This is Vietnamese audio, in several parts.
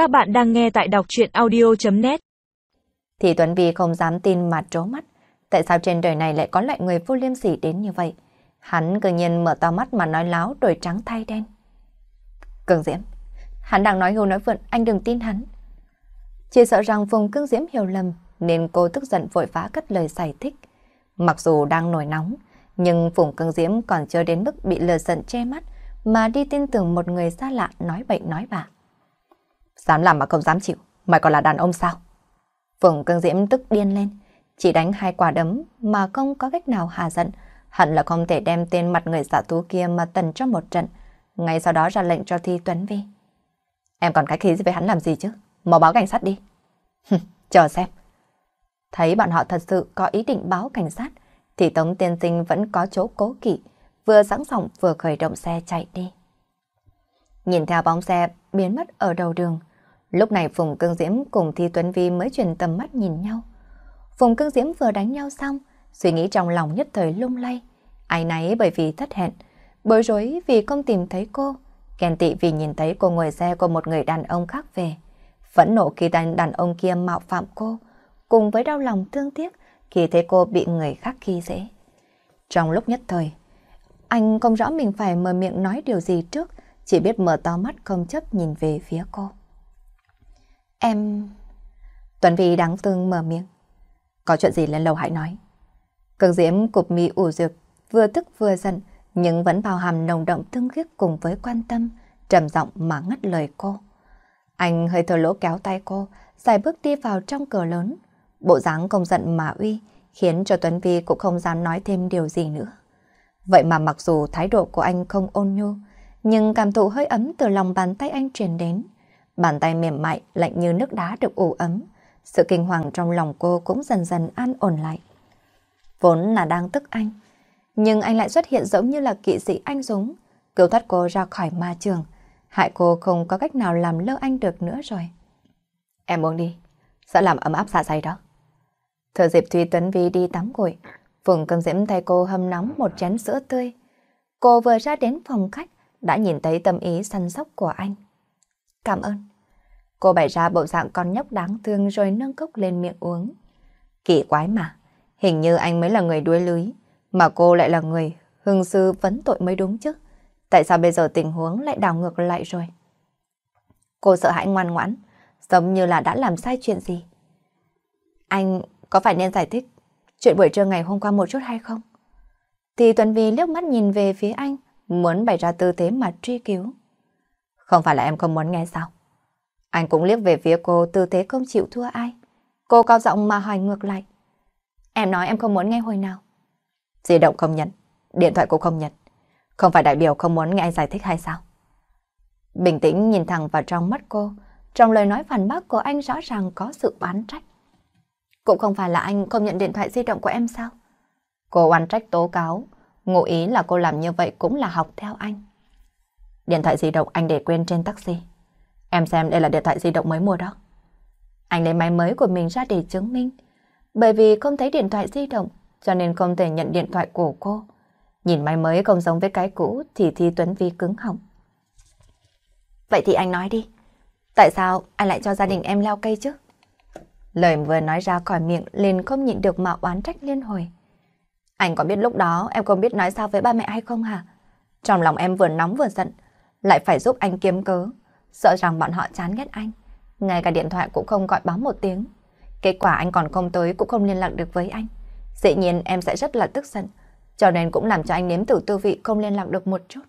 Các bạn đang nghe tại đọc chuyện audio.net Thì Tuấn Vi không dám tin mà trố mắt. Tại sao trên đời này lại có loại người vô liêm sỉ đến như vậy? Hắn cứ nhiên mở to mắt mà nói láo đổi trắng thay đen. Cường Diễm, hắn đang nói hưu nói vượn, anh đừng tin hắn. Chỉ sợ rằng Phùng Cương Diễm hiểu lầm nên cô tức giận vội vã cất lời giải thích. Mặc dù đang nổi nóng, nhưng Phùng Cương Diễm còn chưa đến mức bị lừa giận che mắt mà đi tin tưởng một người xa lạ nói bệnh nói bạ. Dám làm mà không dám chịu, mày còn là đàn ông sao? Phùng Cương Diễm tức điên lên, chỉ đánh hai quả đấm mà không có cách nào hà giận, hẳn là không thể đem tên mặt người giả tú kia mà tần cho một trận, ngay sau đó ra lệnh cho Thi Tuấn Vi. Em còn cái khí với hắn làm gì chứ? Mau báo cảnh sát đi. Chờ xem. Thấy bọn họ thật sự có ý định báo cảnh sát, thì Tống Tiên Sinh vẫn có chỗ cố kỵ, vừa sẵn sàng vừa khởi động xe chạy đi. Nhìn theo bóng xe biến mất ở đầu đường, lúc này Phùng Cương Diễm cùng Thi Tuấn Vi mới chuyển tầm mắt nhìn nhau. Phùng Cương Diễm vừa đánh nhau xong, suy nghĩ trong lòng nhất thời lung lay. Ai nấy bởi vì thất hẹn, bối rối vì không tìm thấy cô, ghen tị vì nhìn thấy cô ngồi xe của một người đàn ông khác về. Phẫn nộ khi đàn, đàn ông kia mạo phạm cô, cùng với đau lòng thương tiếc khi thấy cô bị người khác khi dễ. Trong lúc nhất thời, anh không rõ mình phải mở miệng nói điều gì trước, chỉ biết mở to mắt không chấp nhìn về phía cô. Em... Tuấn Vy đáng thương mở miệng. Có chuyện gì lên lầu hãy nói. Cường Diễm cục mi ủ dược, vừa tức vừa giận, nhưng vẫn bao hàm nồng động thương khiết cùng với quan tâm, trầm giọng mà ngắt lời cô. Anh hơi thở lỗ kéo tay cô, dài bước đi vào trong cửa lớn. Bộ dáng công giận mà uy, khiến cho Tuấn Vi cũng không dám nói thêm điều gì nữa. Vậy mà mặc dù thái độ của anh không ôn nhu, nhưng cảm thụ hơi ấm từ lòng bàn tay anh truyền đến. Bàn tay mềm mại, lạnh như nước đá được ủ ấm. Sự kinh hoàng trong lòng cô cũng dần dần an ổn lại. Vốn là đang tức anh, nhưng anh lại xuất hiện giống như là kỵ sĩ anh dũng, cứu thoát cô ra khỏi ma trường, hại cô không có cách nào làm lơ anh được nữa rồi. Em uống đi, sẽ làm ấm áp dạ dày đó. Thừa dịp Thùy Tuấn Vi đi tắm gội, Phùng cầm Diễm thay cô hâm nóng một chén sữa tươi. Cô vừa ra đến phòng khách, đã nhìn thấy tâm ý săn sóc của anh. Cảm ơn. Cô bày ra bộ dạng con nhóc đáng thương rồi nâng cốc lên miệng uống. Kỳ quái mà, hình như anh mới là người đuối lưới, mà cô lại là người hương sư vấn tội mới đúng chứ. Tại sao bây giờ tình huống lại đảo ngược lại rồi? Cô sợ hãi ngoan ngoãn, giống như là đã làm sai chuyện gì. Anh có phải nên giải thích chuyện buổi trưa ngày hôm qua một chút hay không? Thì Tuấn Vi liếc mắt nhìn về phía anh, muốn bày ra tư thế mà truy cứu. Không phải là em không muốn nghe sao? Anh cũng liếc về phía cô tư thế không chịu thua ai. Cô cao giọng mà hỏi ngược lại. Em nói em không muốn nghe hồi nào. Di động không nhận, điện thoại cũng không nhận. Không phải đại biểu không muốn nghe anh giải thích hay sao? Bình tĩnh nhìn thẳng vào trong mắt cô, trong lời nói phản bác của anh rõ ràng có sự bán trách. Cũng không phải là anh không nhận điện thoại di động của em sao? Cô oan trách tố cáo, ngụ ý là cô làm như vậy cũng là học theo anh. Điện thoại di động anh để quên trên taxi. Em xem đây là điện thoại di động mới mua đó. Anh lấy máy mới của mình ra để chứng minh. Bởi vì không thấy điện thoại di động, cho nên không thể nhận điện thoại của cô. Nhìn máy mới không giống với cái cũ thì Thi Tuấn Vi cứng họng. Vậy thì anh nói đi. Tại sao anh lại cho gia đình em leo cây chứ? Lời vừa nói ra khỏi miệng liền không nhịn được mà oán trách liên hồi. Anh có biết lúc đó em không biết nói sao với ba mẹ hay không hả? Trong lòng em vừa nóng vừa giận, lại phải giúp anh kiếm cớ, sợ rằng bọn họ chán ghét anh. Ngay cả điện thoại cũng không gọi báo một tiếng. Kết quả anh còn không tới cũng không liên lạc được với anh. Dĩ nhiên em sẽ rất là tức giận, cho nên cũng làm cho anh nếm thử tư vị không liên lạc được một chút.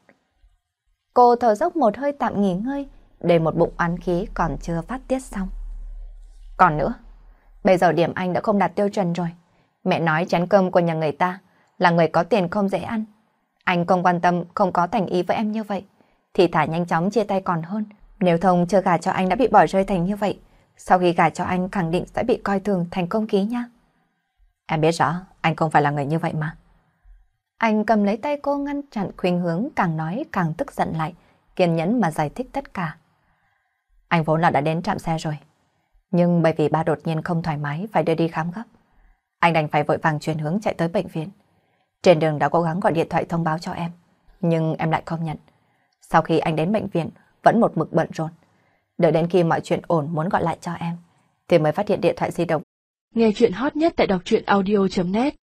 Cô thở dốc một hơi tạm nghỉ ngơi, để một bụng oán khí còn chưa phát tiết xong. Còn nữa, bây giờ điểm anh đã không đạt tiêu chuẩn rồi. Mẹ nói chén cơm của nhà người ta là người có tiền không dễ ăn. Anh không quan tâm, không có thành ý với em như vậy. Thì thả nhanh chóng chia tay còn hơn. Nếu thông chưa gả cho anh đã bị bỏ rơi thành như vậy, sau khi gả cho anh khẳng định sẽ bị coi thường thành công ký nha. Em biết rõ, anh không phải là người như vậy mà. Anh cầm lấy tay cô ngăn chặn khuyên hướng càng nói càng tức giận lại, kiên nhẫn mà giải thích tất cả. Anh vốn là đã đến trạm xe rồi, nhưng bởi vì ba đột nhiên không thoải mái phải đưa đi khám gấp. Anh đành phải vội vàng chuyển hướng chạy tới bệnh viện. Trên đường đã cố gắng gọi điện thoại thông báo cho em, nhưng em lại không nhận. Sau khi anh đến bệnh viện, vẫn một mực bận rộn. Đợi đến khi mọi chuyện ổn muốn gọi lại cho em, thì mới phát hiện điện thoại di động. Nghe chuyện hot nhất tại đọc truyện audio.net